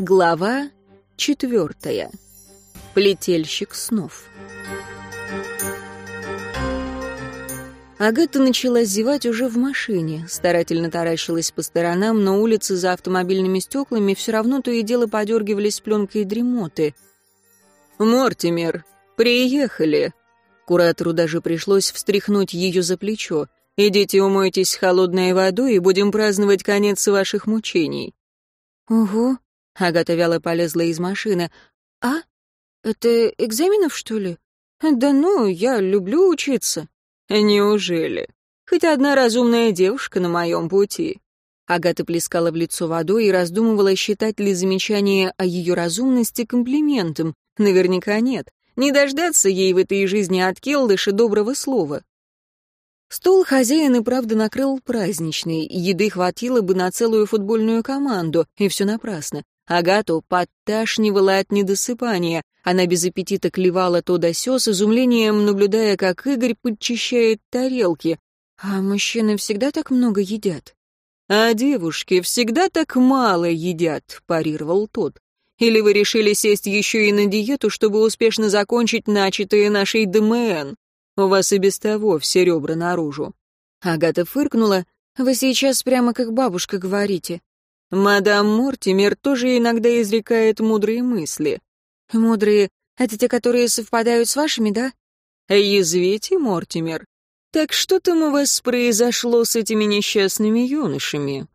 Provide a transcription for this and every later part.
Глава четвертая. Плетельщик снов. Агата начала зевать уже в машине, старательно таращилась по сторонам, но улицы за автомобильными стеклами все равно то и дело подергивались пленкой дремоты. «Мортимер, приехали!» Куратору даже пришлось встряхнуть ее за плечо. «Идите умойтесь холодной водой и будем праздновать конец ваших мучений». «Ого!» — Агата вяло полезла из машины. «А? Это экзаменов, что ли?» «Да ну, я люблю учиться». «Неужели? Хоть одна разумная девушка на моем пути». Агата плескала в лицо водой и раздумывала, считать ли замечание о ее разумности комплиментом. Наверняка нет. Не дождаться ей в этой жизни от Келдыша доброго слова. Стол хозяин и правда накрыл праздничный, еды хватило бы на целую футбольную команду, и все напрасно. Агату подташнивала от недосыпания. Она без аппетита клевала то да сё, с изумлением наблюдая, как Игорь подчищает тарелки. «А мужчины всегда так много едят?» «А девушки всегда так мало едят», — парировал тот. «Или вы решили сесть еще и на диету, чтобы успешно закончить начатые нашей ДМН? У вас и без того все ребра наружу». Агата фыркнула. «Вы сейчас прямо как бабушка говорите. Мадам Мортимер тоже иногда изрекает мудрые мысли. Мудрые — это те, которые совпадают с вашими, да? Язвите, Мортимер. Так что там у вас произошло с этими несчастными юношами?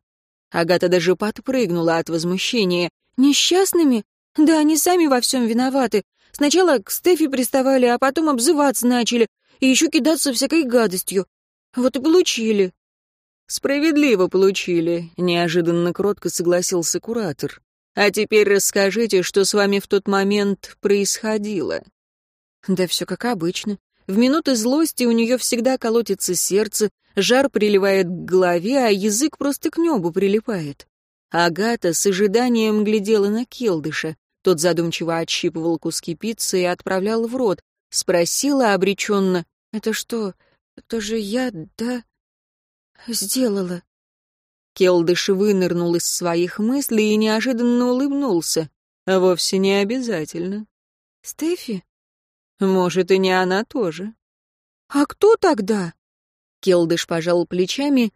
Агата даже подпрыгнула от возмущения. Несчастными? Да они сами во всем виноваты. Сначала к Стефи приставали, а потом обзываться начали, и еще кидаться всякой гадостью. Вот и получили. «Справедливо получили», — неожиданно кротко согласился куратор. «А теперь расскажите, что с вами в тот момент происходило». «Да все как обычно. В минуты злости у нее всегда колотится сердце, жар приливает к голове, а язык просто к небу прилипает». Агата с ожиданием глядела на Келдыша. Тот задумчиво отщипывал куски пиццы и отправлял в рот. Спросила обреченно. «Это что, это же я, да?» «Сделала». Келдыш вынырнул из своих мыслей и неожиданно улыбнулся. А вовсе не обязательно. «Стефи?» «Может, и не она тоже». «А кто тогда?» Келдыш пожал плечами.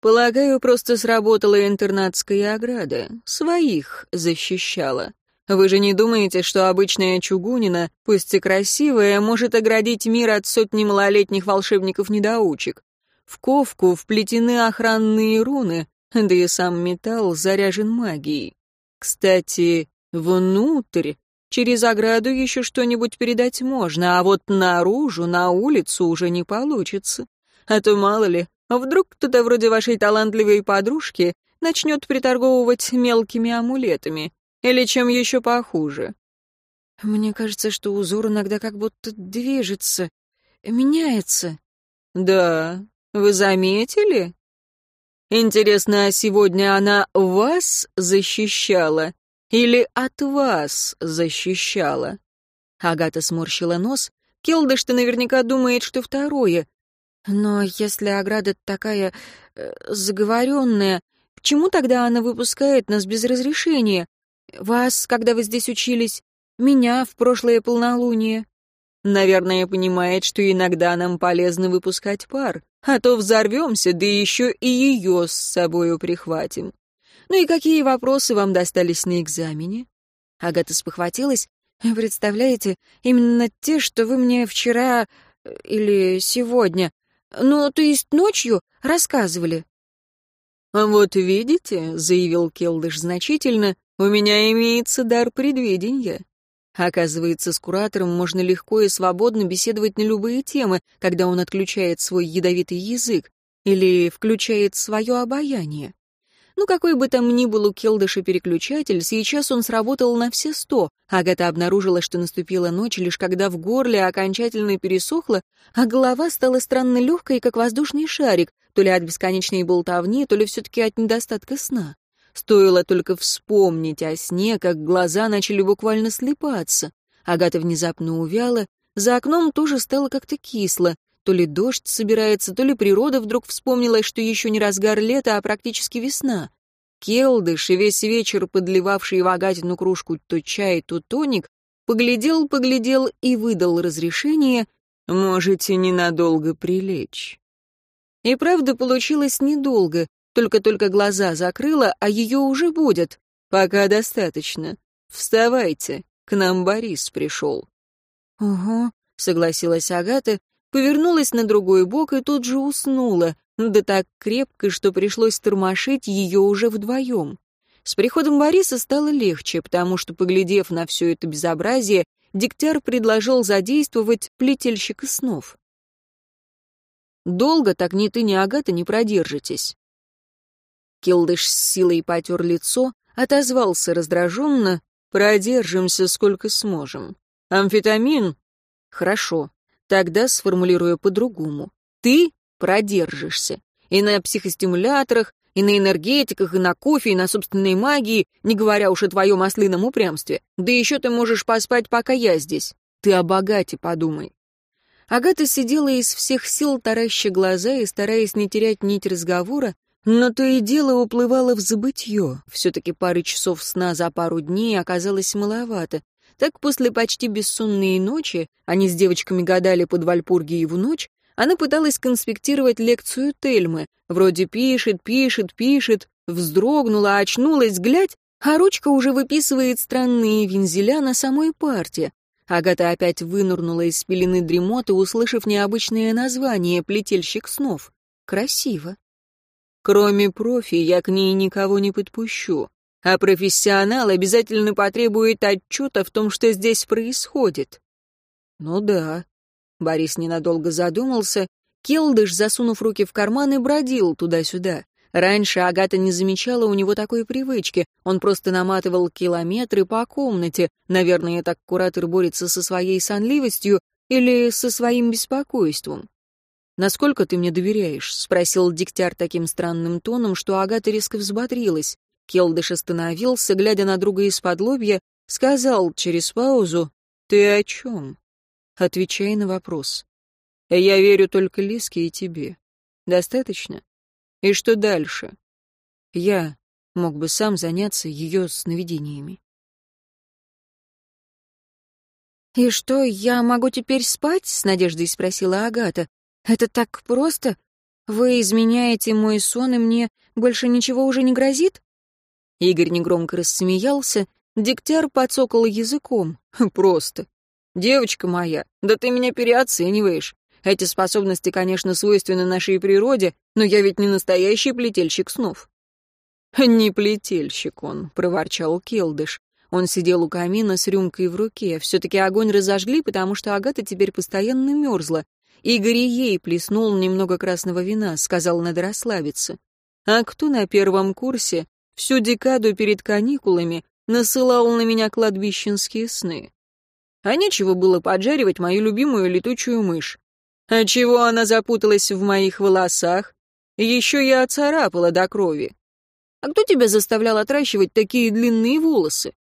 «Полагаю, просто сработала интернатская ограда. Своих защищала. Вы же не думаете, что обычная чугунина, пусть и красивая, может оградить мир от сотни малолетних волшебников-недоучек? В ковку вплетены охранные руны, да и сам металл заряжен магией. Кстати, внутрь через ограду еще что-нибудь передать можно, а вот наружу, на улицу уже не получится. А то, мало ли, вдруг кто-то вроде вашей талантливой подружки начнет приторговывать мелкими амулетами. Или чем еще похуже. Мне кажется, что узор иногда как будто движется, меняется. Да, вы заметили? Интересно, а сегодня она вас защищала или от вас защищала? Агата сморщила нос. Келдыш-то наверняка думает, что второе. Но если ограда такая э, заговоренная, почему тогда она выпускает нас без разрешения? Вас, когда вы здесь учились, меня в прошлое полнолуние. Наверное, понимает, что иногда нам полезно выпускать пар, а то взорвемся, да еще и ее с собою прихватим. Ну и какие вопросы вам достались на экзамене? Агата спохватилась. Представляете, именно те, что вы мне вчера э, или сегодня, ну, то есть ночью рассказывали. «Вот видите», — заявил Келдыш значительно, — «у меня имеется дар предвидения. Оказывается, с куратором можно легко и свободно беседовать на любые темы, когда он отключает свой ядовитый язык или включает свое обаяние. Ну, какой бы там ни был у Келдыша переключатель, сейчас он сработал на все сто. Агата обнаружила, что наступила ночь, лишь когда в горле окончательно пересохло, а голова стала странно легкой, как воздушный шарик, то ли от бесконечной болтовни, то ли все-таки от недостатка сна. Стоило только вспомнить о сне, как глаза начали буквально слепаться. Агата внезапно увяла, за окном тоже стало как-то кисло. То ли дождь собирается, то ли природа вдруг вспомнила, что еще не разгар лета, а практически весна. Келдыш, весь вечер подливавший в Агатину кружку то чай, то тоник, поглядел, поглядел и выдал разрешение «Можете ненадолго прилечь». И правда получилось недолго, только-только глаза закрыла, а ее уже будет. Пока достаточно. Вставайте, к нам Борис пришел. «Угу», — согласилась Агата, повернулась на другой бок и тут же уснула, да так крепко, что пришлось тормошить ее уже вдвоем. С приходом Бориса стало легче, потому что, поглядев на все это безобразие, Дегтяр предложил задействовать плетельщика снов. «Долго так ни ты, ни Агата не продержитесь». Келдыш с силой потер лицо, отозвался раздраженно, «Продержимся сколько сможем. Амфетамин? Хорошо. Тогда сформулирую по-другому. Ты продержишься. И на психостимуляторах, и на энергетиках, и на кофе, и на собственной магии, не говоря уж о твоем ослином упрямстве. Да еще ты можешь поспать, пока я здесь. Ты о богате подумай. Агата сидела из всех сил, тараща глаза и стараясь не терять нить разговора, но то и дело уплывало в забытье. Все-таки пары часов сна за пару дней оказалось маловато. Так после почти бессонной ночи, они с девочками гадали под Вальпургиеву ночь, она пыталась конспектировать лекцию Тельмы. Вроде пишет, пишет, пишет, вздрогнула, очнулась, глядь, а ручка уже выписывает странные вензеля на самой парте. Агата опять вынырнула из пелены дремоты, услышав необычное название «Плетельщик снов». Красиво. Кроме профи, я к ней никого не подпущу. А профессионал обязательно потребует отчета в том, что здесь происходит. Ну да, Борис ненадолго задумался. Келдыш, засунув руки в карманы, бродил туда-сюда. Раньше Агата не замечала у него такой привычки. Он просто наматывал километры по комнате. Наверное, так куратор борется со своей сонливостью или со своим беспокойством. «Насколько ты мне доверяешь?» — спросил Дегтяр таким странным тоном, что Агата резко взбодрилась. Келдыш остановился, глядя на друга из-под лобья, сказал через паузу «Ты о чем?» Отвечай на вопрос. Я верю только Лиске и тебе. Достаточно? И что дальше? Я мог бы сам заняться ее сновидениями. «И что, я могу теперь спать?» — с надеждой спросила Агата. «Это так просто? Вы изменяете мой сон, и мне больше ничего уже не грозит?» Игорь негромко рассмеялся, Дегтяр подсокал языком. «Просто. «Девочка моя, да ты меня переоцениваешь. Эти способности, конечно, свойственны нашей природе, но я ведь не настоящий плетельщик снов». «Не плетельщик он», — проворчал Келдыш. Он сидел у камина с рюмкой в руке. Все-таки огонь разожгли, потому что Агата теперь постоянно мерзла. Игорь ей плеснул немного красного вина, сказал, надо расслабиться. А кто на первом курсе всю декаду перед каникулами насылал на меня кладбищенские сны? а нечего было поджаривать мою любимую летучую мышь. А чего она запуталась в моих волосах? Еще я оцарапала до крови. А кто тебя заставлял отращивать такие длинные волосы?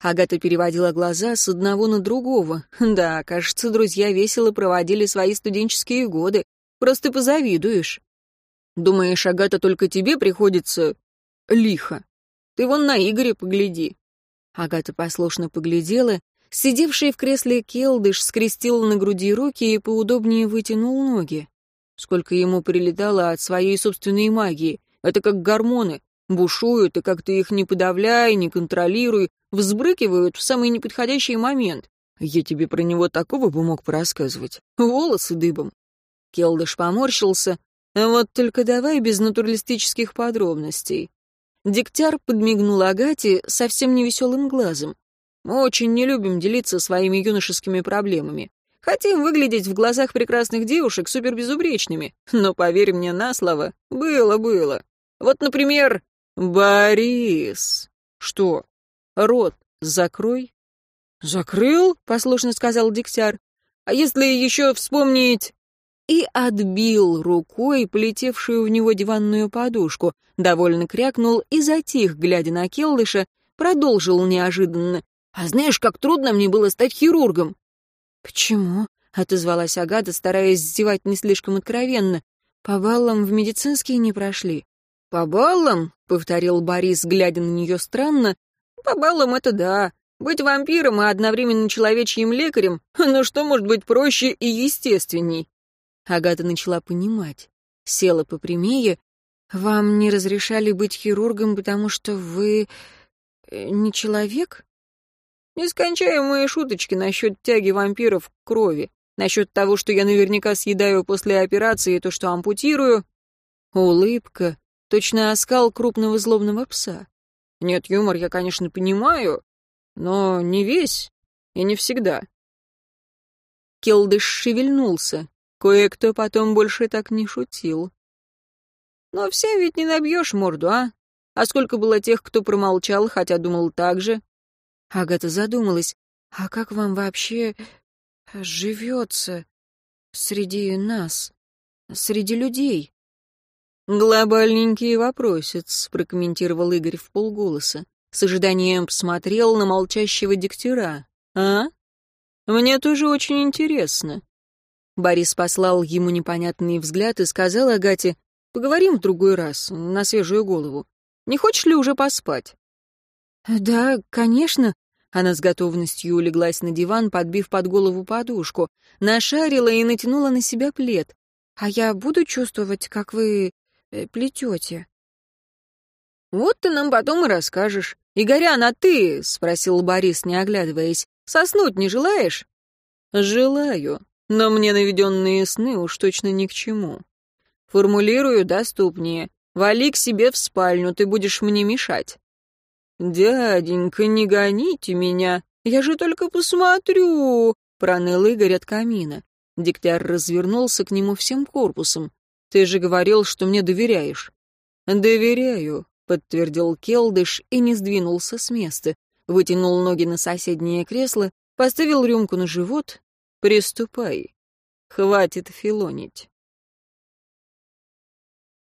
Агата переводила глаза с одного на другого. Да, кажется, друзья весело проводили свои студенческие годы. Просто позавидуешь. Думаешь, Агата, только тебе приходится лихо? Ты вон на Игоря погляди. Агата послушно поглядела Сидевший в кресле Келдыш скрестил на груди руки и поудобнее вытянул ноги. Сколько ему прилетало от своей собственной магии. Это как гормоны. Бушуют, и как ты их не подавляй, не контролируй, взбрыкивают в самый неподходящий момент. Я тебе про него такого бы мог порассказывать. Волосы дыбом. Келдыш поморщился. Вот только давай без натуралистических подробностей. Дегтяр подмигнул Агате совсем невеселым глазом. Мы очень не любим делиться своими юношескими проблемами. Хотим выглядеть в глазах прекрасных девушек супербезупречными. Но, поверь мне на слово, было-было. Вот, например, Борис. Что? Рот закрой. Закрыл? Послушно сказал Дегтяр. А если еще вспомнить... И отбил рукой полетевшую в него диванную подушку, довольно крякнул и затих, глядя на Келдыша, продолжил неожиданно. А знаешь, как трудно мне было стать хирургом?» «Почему?» — отозвалась Агата, стараясь зевать не слишком откровенно. «По баллам в медицинские не прошли». «По баллам?» — повторил Борис, глядя на нее странно. «По баллам это да. Быть вампиром и одновременно человечьим лекарем, ну что может быть проще и естественней?» Агата начала понимать. Села попрямее. «Вам не разрешали быть хирургом, потому что вы... Э, не человек?» Нескончаемые шуточки насчет тяги вампиров к крови, насчет того, что я наверняка съедаю после операции, то, что ампутирую. Улыбка, точно оскал крупного злобного пса. Нет, юмор я, конечно, понимаю, но не весь и не всегда. Келдыш шевельнулся. Кое-кто потом больше так не шутил. Но всем ведь не набьешь морду, а? А сколько было тех, кто промолчал, хотя думал так же? Агата задумалась. «А как вам вообще живется среди нас, среди людей?» «Глобальненький вопросец», — прокомментировал Игорь в полголоса. С ожиданием посмотрел на молчащего диктера. «А? Мне тоже очень интересно». Борис послал ему непонятный взгляд и сказал Агате, «Поговорим в другой раз, на свежую голову. Не хочешь ли уже поспать?» «Да, конечно». Она с готовностью улеглась на диван, подбив под голову подушку, нашарила и натянула на себя плед. «А я буду чувствовать, как вы плетете?» «Вот ты нам потом и расскажешь. Игорян, а ты?» — спросил Борис, не оглядываясь. «Соснуть не желаешь?» «Желаю, но мне наведенные сны уж точно ни к чему. Формулирую доступнее. Вали к себе в спальню, ты будешь мне мешать». «Дяденька, не гоните меня, я же только посмотрю», — проныл Игорь от камина. Дегтяр развернулся к нему всем корпусом. «Ты же говорил, что мне доверяешь». «Доверяю», — подтвердил Келдыш и не сдвинулся с места. Вытянул ноги на соседнее кресло, поставил рюмку на живот. «Приступай. Хватит филонить».